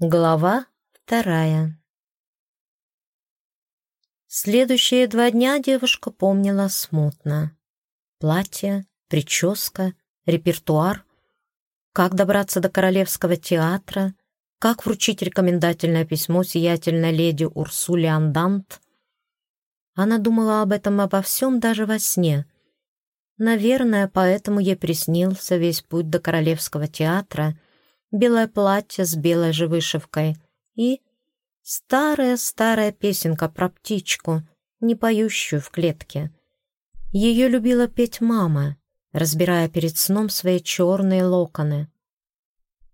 Глава вторая Следующие два дня девушка помнила смутно. Платье, прическа, репертуар, как добраться до Королевского театра, как вручить рекомендательное письмо сиятельной леди Урсуле Андант. Она думала об этом обо всем даже во сне. Наверное, поэтому ей приснился весь путь до Королевского театра — белое платье с белой же вышивкой и старая-старая песенка про птичку, не поющую в клетке. Ее любила петь мама, разбирая перед сном свои черные локоны.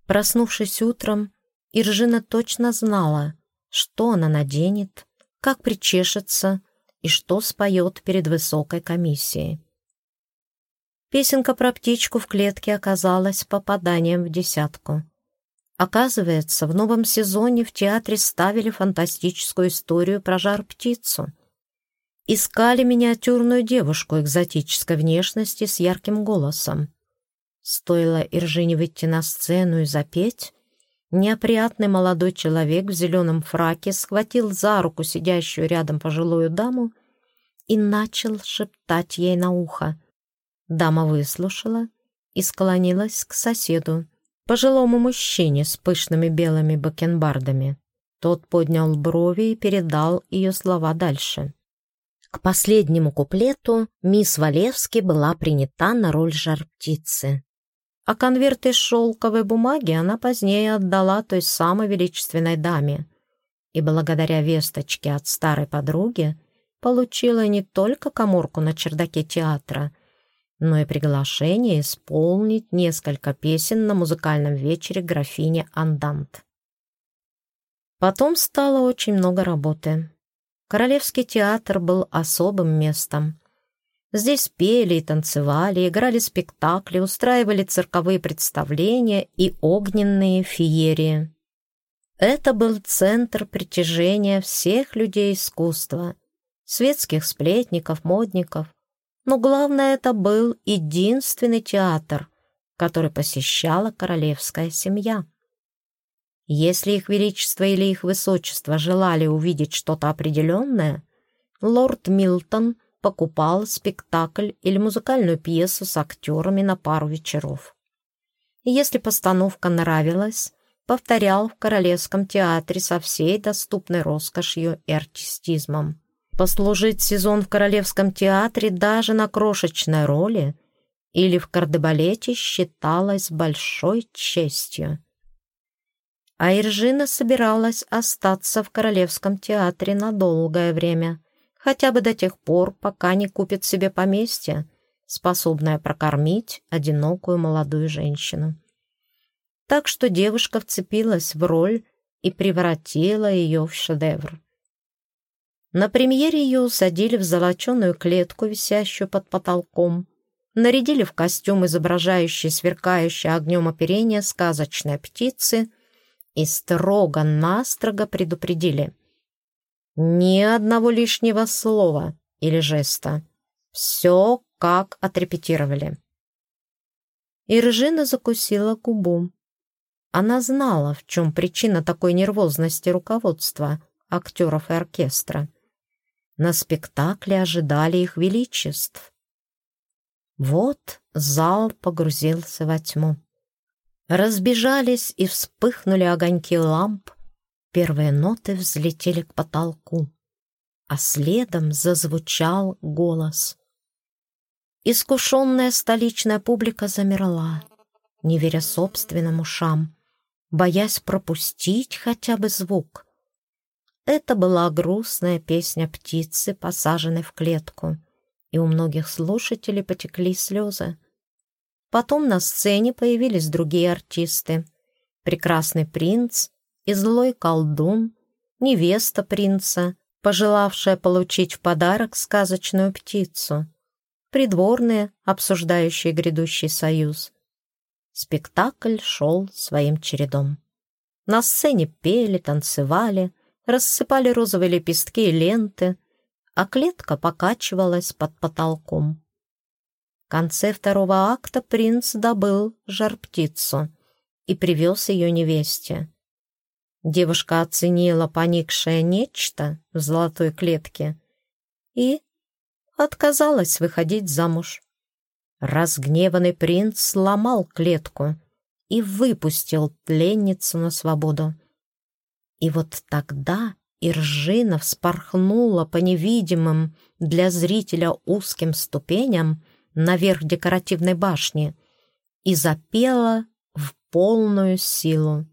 Проснувшись утром, Иржина точно знала, что она наденет, как причешется и что споет перед высокой комиссией. Песенка про птичку в клетке оказалась попаданием в десятку. Оказывается, в новом сезоне в театре ставили фантастическую историю про жар-птицу. Искали миниатюрную девушку экзотической внешности с ярким голосом. Стоило Иржине выйти на сцену и запеть, неопрятный молодой человек в зеленом фраке схватил за руку сидящую рядом пожилую даму и начал шептать ей на ухо. Дама выслушала и склонилась к соседу пожилому мужчине с пышными белыми бакенбардами. Тот поднял брови и передал ее слова дальше. К последнему куплету мисс Валевски была принята на роль жар-птицы. А конверт из шелковой бумаги она позднее отдала той самой величественной даме. И благодаря весточке от старой подруги получила не только коморку на чердаке театра, но и приглашение исполнить несколько песен на музыкальном вечере графини Андант. Потом стало очень много работы. Королевский театр был особым местом. Здесь пели и танцевали, играли спектакли, устраивали цирковые представления и огненные феерии. Это был центр притяжения всех людей искусства, светских сплетников, модников, но главное, это был единственный театр, который посещала королевская семья. Если их величество или их высочество желали увидеть что-то определенное, лорд Милтон покупал спектакль или музыкальную пьесу с актерами на пару вечеров. Если постановка нравилась, повторял в Королевском театре со всей доступной роскошью и артистизмом. Послужить сезон в Королевском театре даже на крошечной роли или в кардебалете считалось большой честью. А Иржина собиралась остаться в Королевском театре на долгое время, хотя бы до тех пор, пока не купит себе поместье, способное прокормить одинокую молодую женщину. Так что девушка вцепилась в роль и превратила ее в шедевр. На премьере ее усадили в золоченую клетку, висящую под потолком, нарядили в костюм, изображающий сверкающее огнем оперение сказочной птицы, и строго-настрого предупредили. Ни одного лишнего слова или жеста. Все как отрепетировали. Иржина закусила губу. Она знала, в чем причина такой нервозности руководства, актеров и оркестра. На спектакле ожидали их величеств. Вот зал погрузился во тьму. Разбежались и вспыхнули огоньки ламп, первые ноты взлетели к потолку, а следом зазвучал голос. Искушенная столичная публика замерла, не веря собственным ушам, боясь пропустить хотя бы звук — это была грустная песня птицы, посаженной в клетку, и у многих слушателей потекли слезы. Потом на сцене появились другие артисты. Прекрасный принц и злой колдун, невеста принца, пожелавшая получить в подарок сказочную птицу, придворные, обсуждающие грядущий союз. Спектакль шел своим чередом. На сцене пели, танцевали, рассыпали розовые лепестки и ленты, а клетка покачивалась под потолком. В конце второго акта принц добыл жар-птицу и привез ее невесте. Девушка оценила поникшее нечто в золотой клетке и отказалась выходить замуж. Разгневанный принц сломал клетку и выпустил пленницу на свободу. И вот тогда Иржина вспорхнула по невидимым для зрителя узким ступеням наверх декоративной башни и запела в полную силу.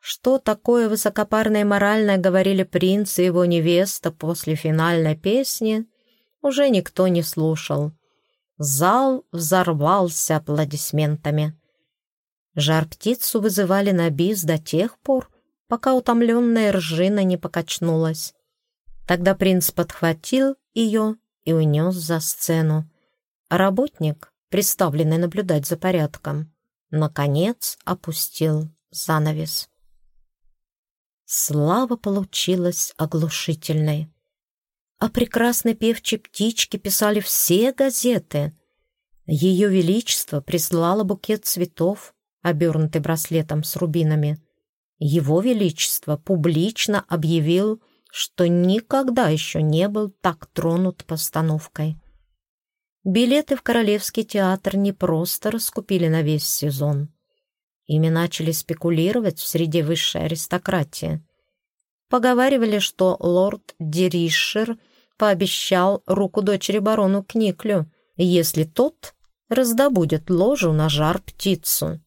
Что такое высокопарное и моральное говорили принц и его невеста после финальной песни, уже никто не слушал. Зал взорвался аплодисментами. Жар-птицу вызывали на бис до тех пор, пока утомленная ржина не покачнулась. Тогда принц подхватил ее и унес за сцену. А работник, представленный наблюдать за порядком, наконец опустил занавес. Слава получилась оглушительной. О прекрасной певчей птичке писали все газеты. Ее Величество прислало букет цветов, обернутый браслетом с рубинами. Его Величество публично объявил, что никогда еще не был так тронут постановкой. Билеты в Королевский театр не просто раскупили на весь сезон. Ими начали спекулировать в среде высшей аристократии. Поговаривали, что лорд Деришер пообещал руку дочери барону Книклю, если тот раздобудет ложу на жар птицу.